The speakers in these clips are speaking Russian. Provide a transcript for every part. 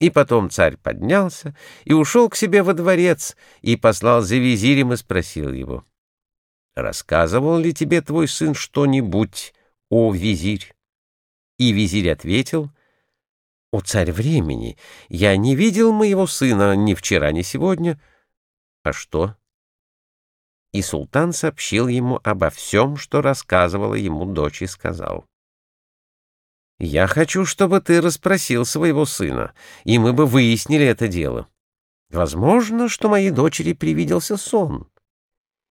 И потом царь поднялся и ушел к себе во дворец, и послал за визирем и спросил его, «Рассказывал ли тебе твой сын что-нибудь, о визирь?» И визирь ответил, «О царь времени, я не видел моего сына ни вчера, ни сегодня». «А что?» И султан сообщил ему обо всем, что рассказывала ему дочь, и сказал, я хочу, чтобы ты расспросил своего сына, и мы бы выяснили это дело. Возможно, что моей дочери привиделся сон.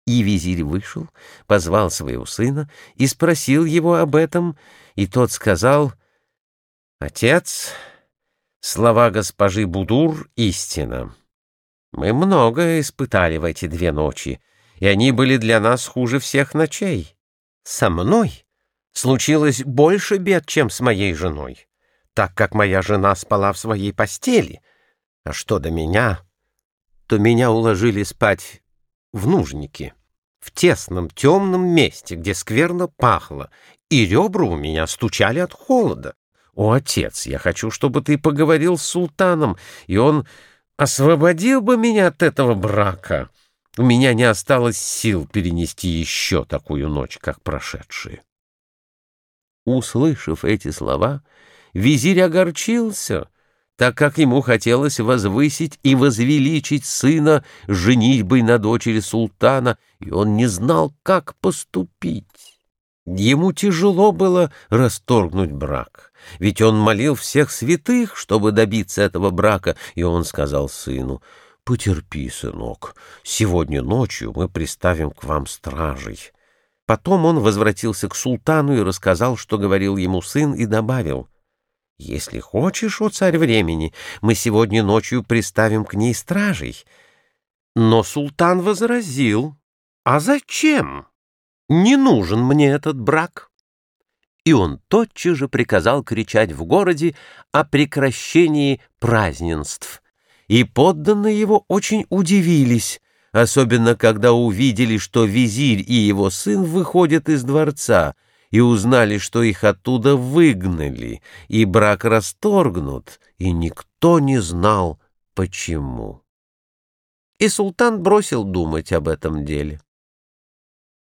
И визирь вышел, позвал своего сына и спросил его об этом, и тот сказал, «Отец, слова госпожи Будур — истина. Мы многое испытали в эти две ночи, и они были для нас хуже всех ночей. Со мной случилось больше бед, чем с моей женой, так как моя жена спала в своей постели. А что до меня, то меня уложили спать в нужнике, в тесном темном месте, где скверно пахло, и ребра у меня стучали от холода. О, отец, я хочу, чтобы ты поговорил с султаном, и он освободил бы меня от этого брака. У меня не осталось сил перенести еще такую ночь, как прошедшие. Услышав эти слова, визирь огорчился, так как ему хотелось возвысить и возвеличить сына женитьбой на дочери султана, и он не знал, как поступить. Ему тяжело было расторгнуть брак, ведь он молил всех святых, чтобы добиться этого брака, и он сказал сыну, «Потерпи, сынок, сегодня ночью мы приставим к вам стражей». Потом он возвратился к султану и рассказал, что говорил ему сын, и добавил, «Если хочешь, о царь времени, мы сегодня ночью приставим к ней стражей». Но султан возразил, «А зачем? Не нужен мне этот брак». И он тотчас же приказал кричать в городе о прекращении празднеств. И подданные его очень удивились, особенно когда увидели, что визирь и его сын выходят из дворца, и узнали, что их оттуда выгнали, и брак расторгнут, и никто не знал, почему. И султан бросил думать об этом деле.